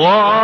Whoa.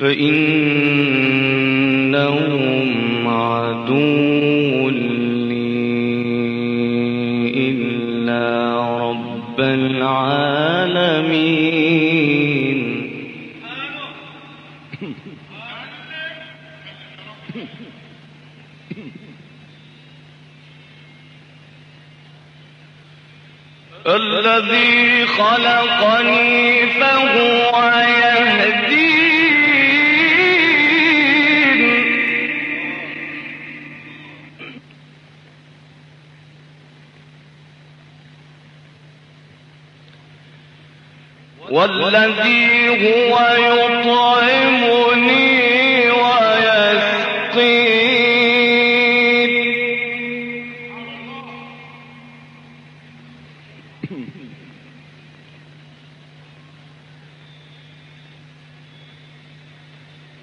فإنهم عدو لي إلا رب العالمين. الذي خلقني فهو هو يطعمني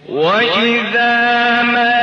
وإذا ما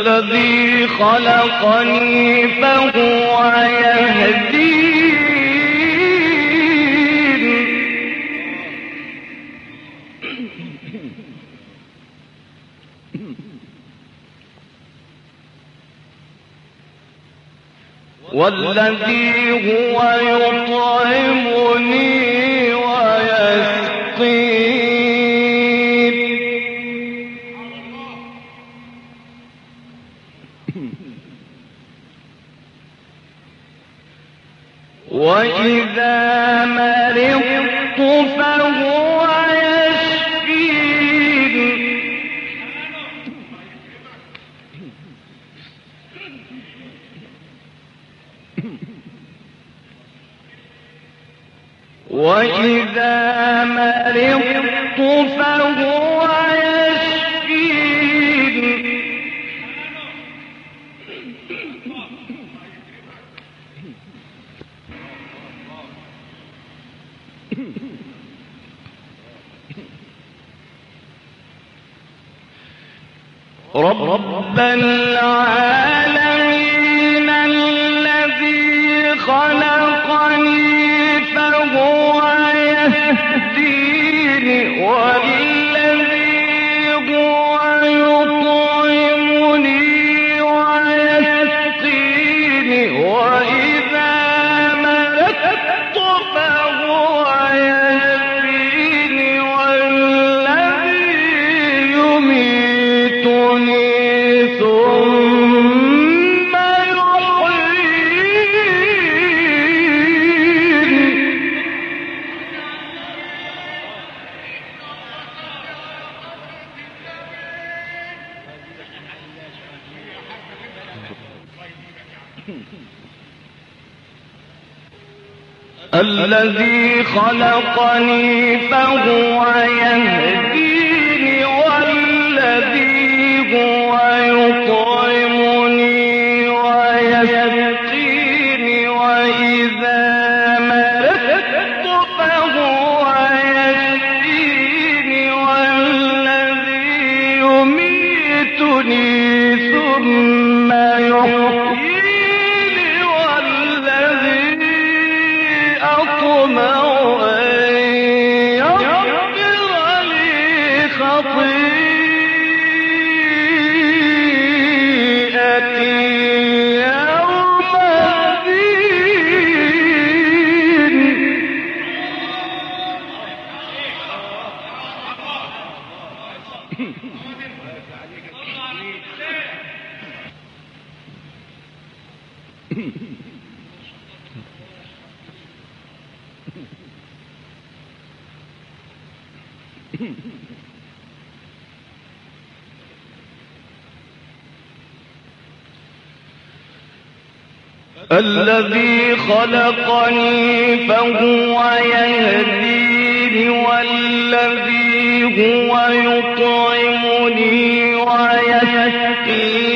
الذي خلقني فهو يهدين. والذي هو يطعمني وإذا مرضت فهو يشفين. رب العالمين يهديني الذي خلقني فهو يهديني والذي هو يطعمني الذي خلقني فهو يهديني والذي هو يطعمني ويسقيني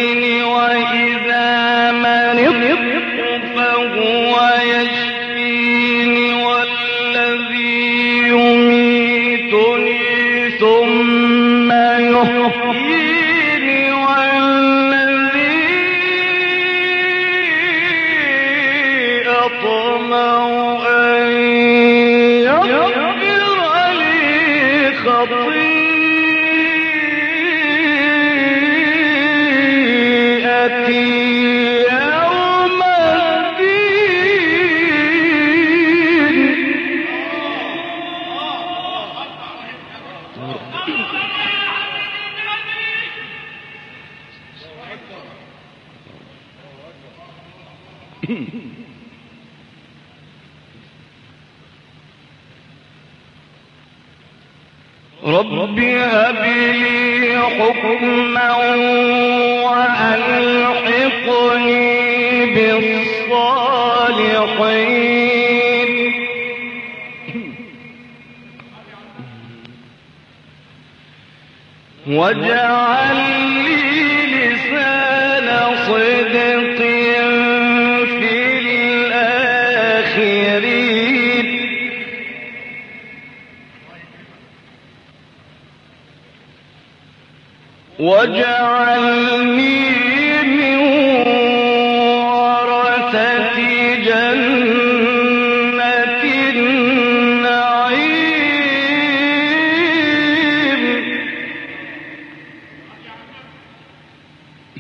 واجعل لي لسان صدق في الآخرين.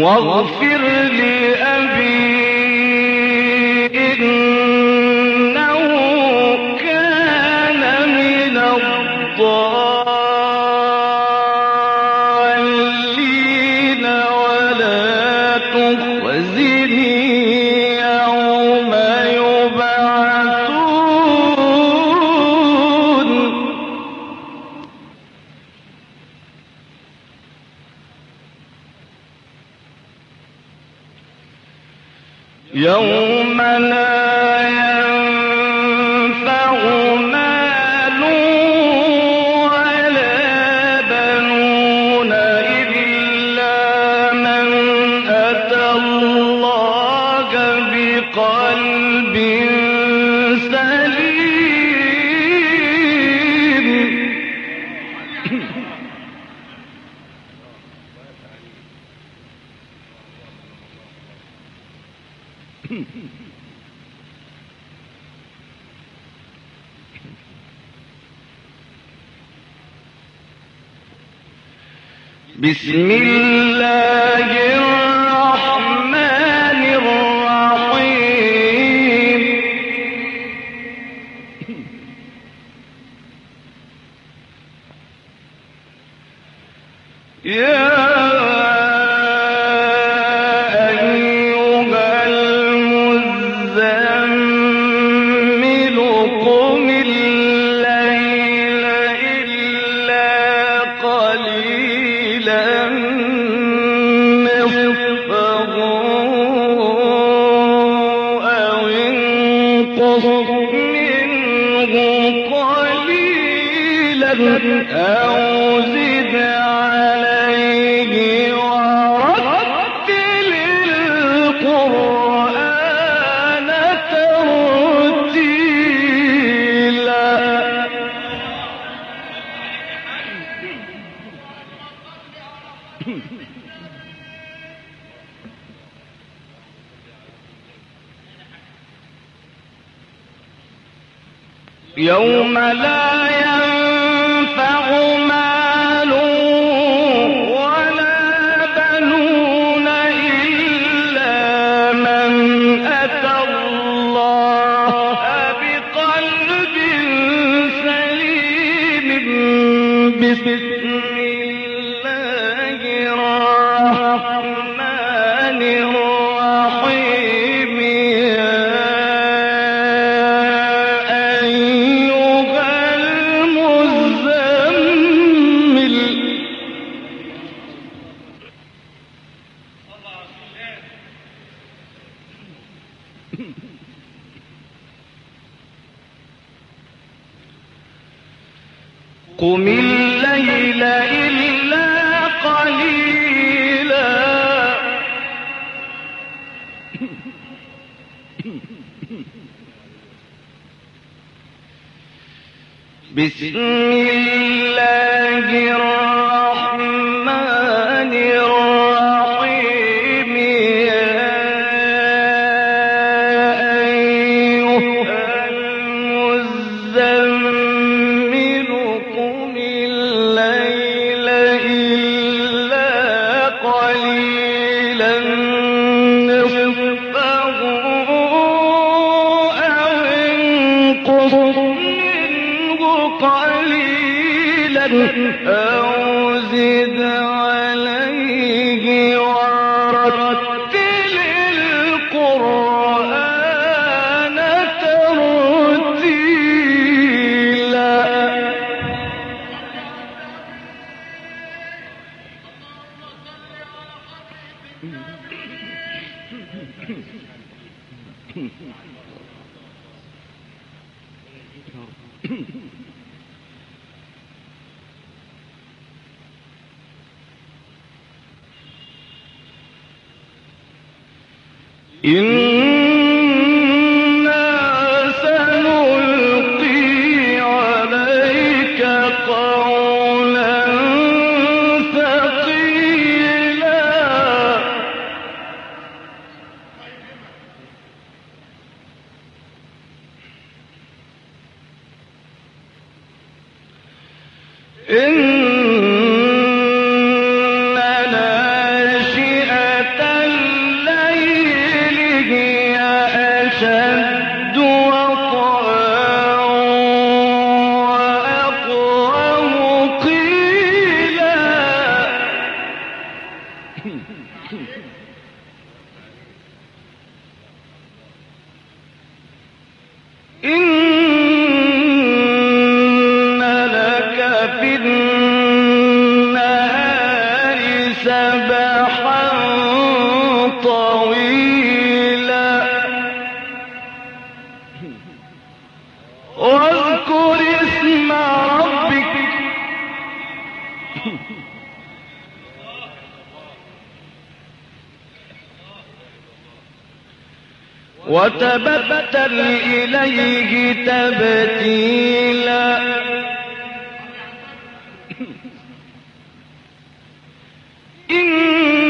واغفر لأبي إنه كان من الضالين ولا تخزن Yeah. تبتل إليه تبتيلا إن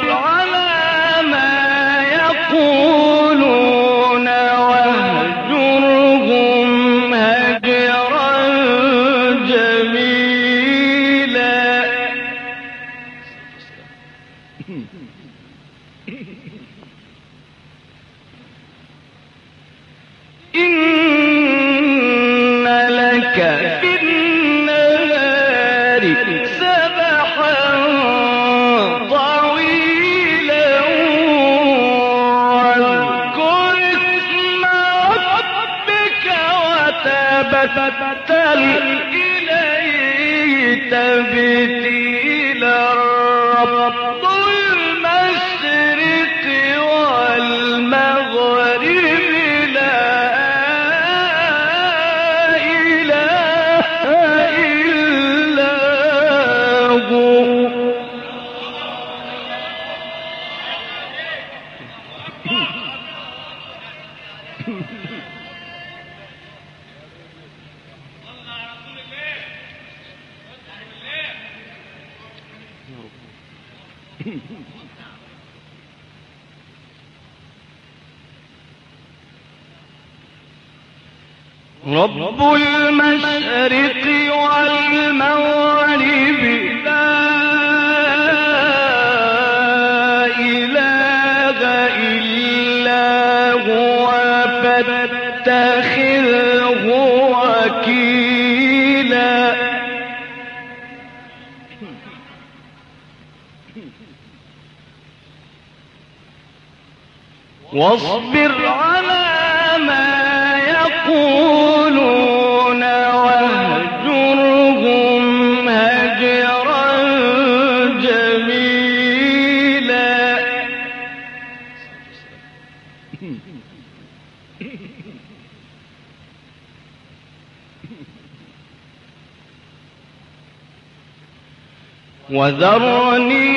تبت واصبر على ما يقولون واهجرهم هجرا جميلا. وذرني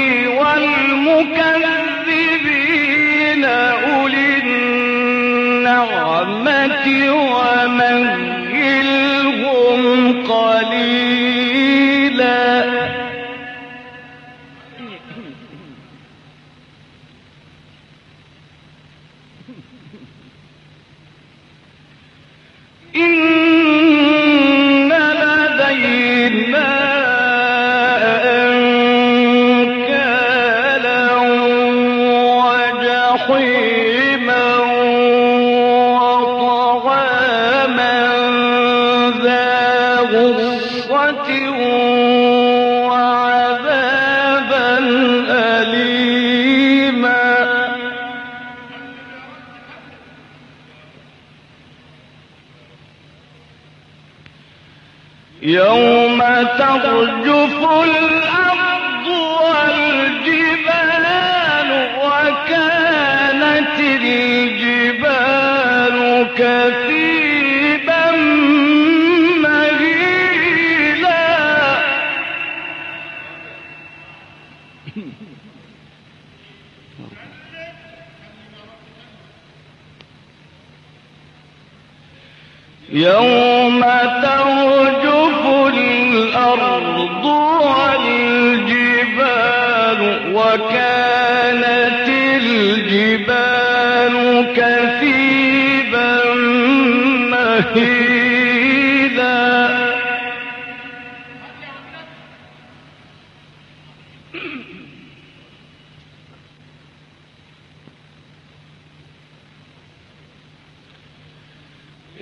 وجوه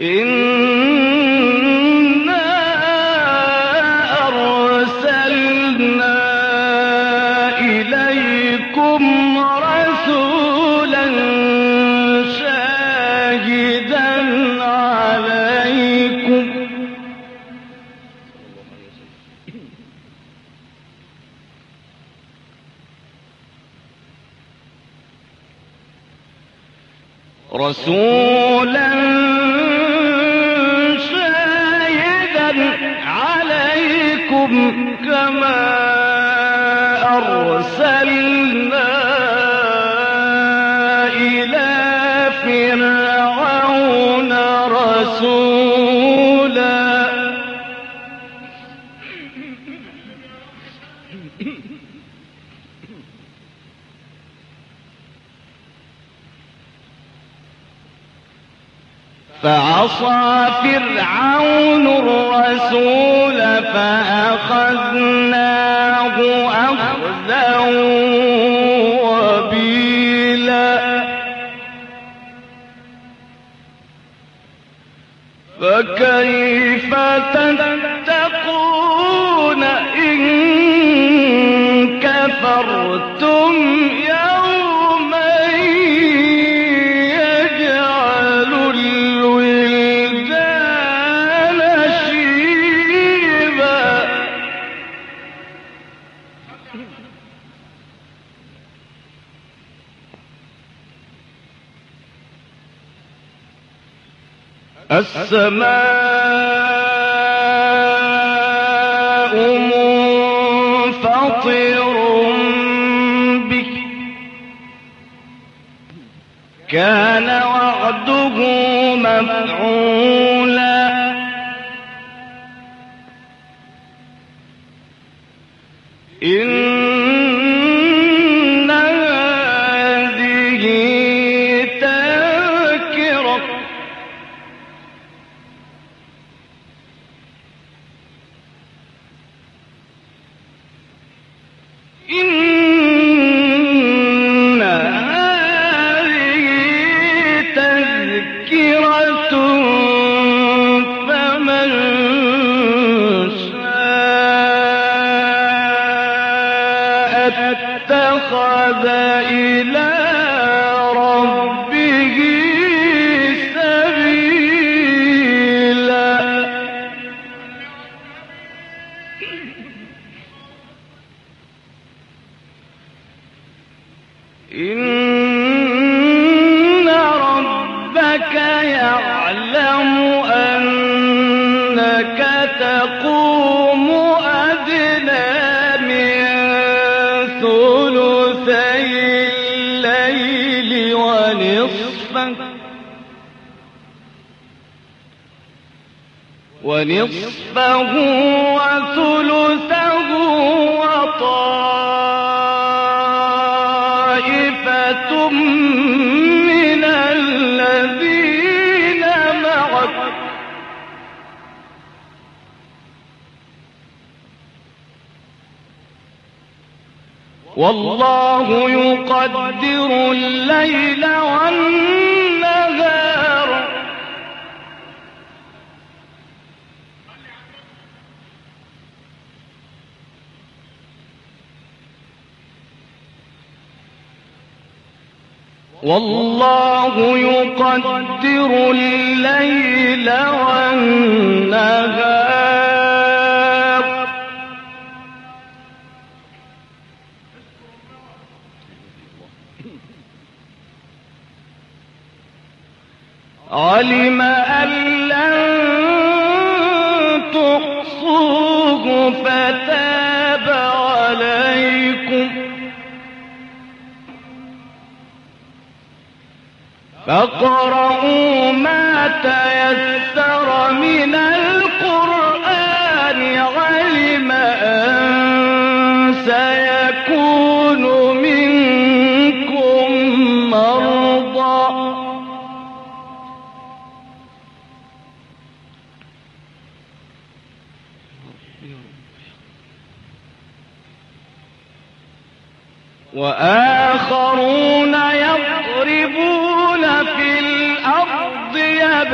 إن وعصى فرعون الرسول فأخذناه أخذا وبيلا. فكيف تتقون إن كفرتم؟ السماء منفطر بك. كان وعده مفعولا ونصفه وثلثه وطائفة من الذين معك. والله يقدر الليل والنهار والله يقدر الليل والنهار. علم أن لن تحصوه فتاب فاقرؤوا ما تيسر من القرآن علم أن سيكون منكم مرضى. وآخرون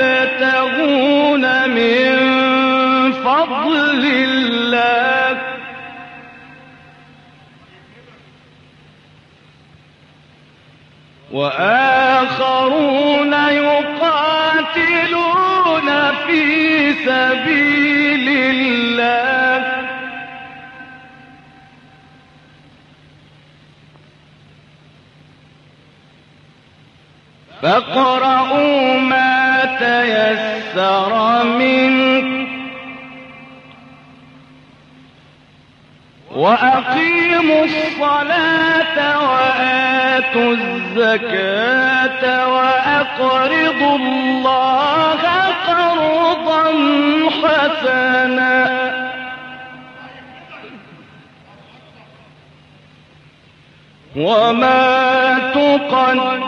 يبتغون من فضل الله. وآخرون يقاتلون في سبيل الله. فاقرؤوا ما تيسر منه وأقيموا الصلاة وآتوا الزكاة وأقرضوا الله قرضا حسنا. وما تقدموا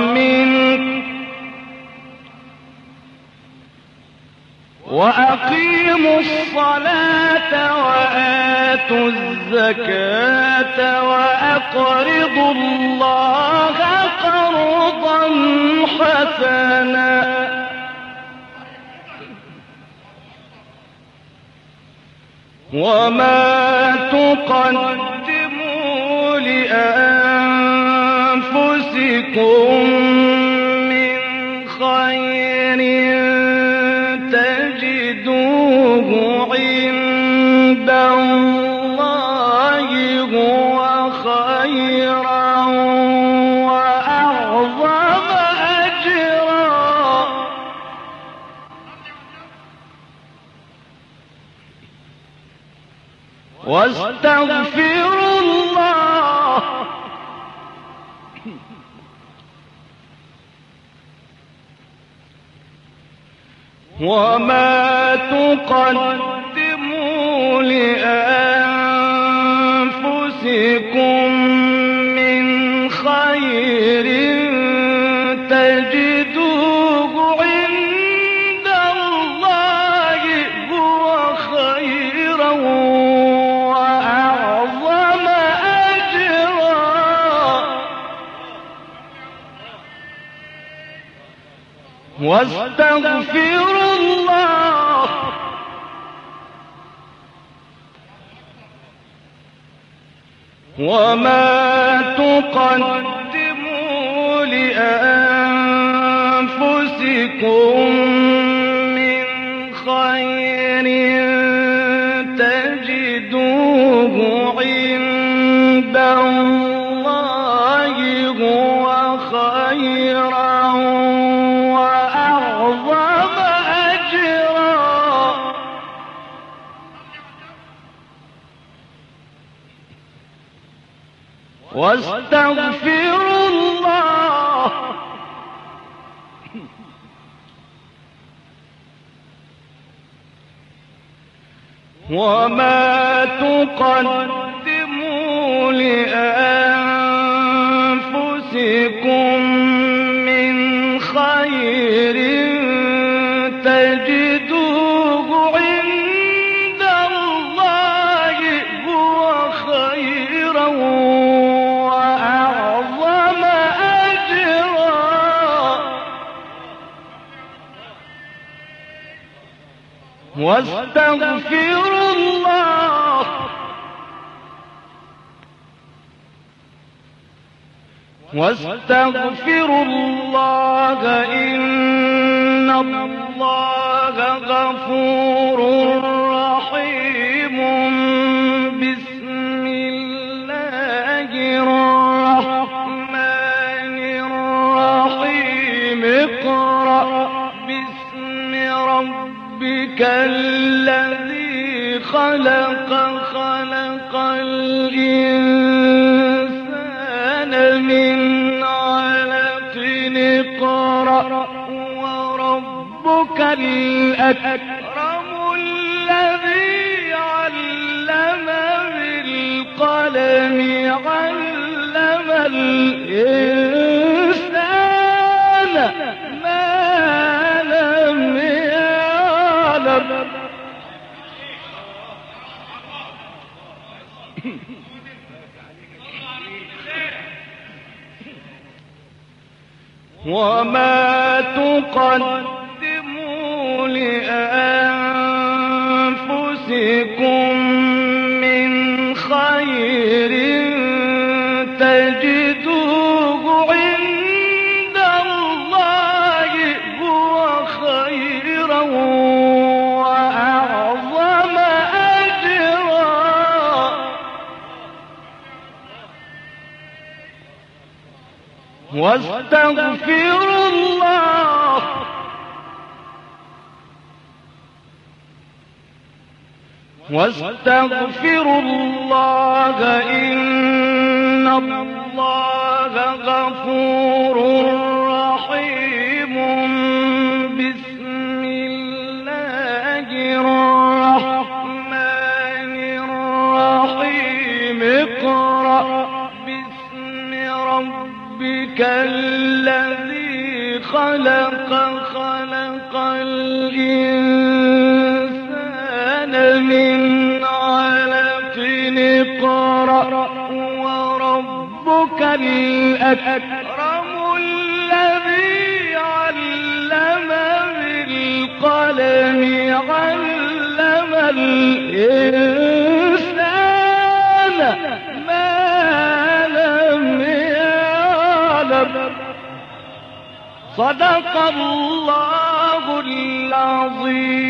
منه وأقيموا الصلاة وآتوا الزكاة وأقرضوا الله قرضا حسنا. وما تقدموا لأنفسكم من خير تجدوه عند الله هو خيرا وأعظم أجرا. واستغفروا وما تقدموا لأنفسكم واستغفروا الله. وما تقدموا واستغفروا الله. واستغفروا الله إن الله غفور رحيم. بسم الله الرحمن الرحيم. اقرأ باسم ربك خلق خلق الإنسان من علق. اقرأ وربك الأكرم. وما تقدموا لأنفسكم واستغفروا الله. واستغفروا الله إن الله غفور رحيم. الذي خلق خلق الإنسان من علق وربك الأكرم الذي علم بالقلم علم الإنسان. صدق الله العظيم.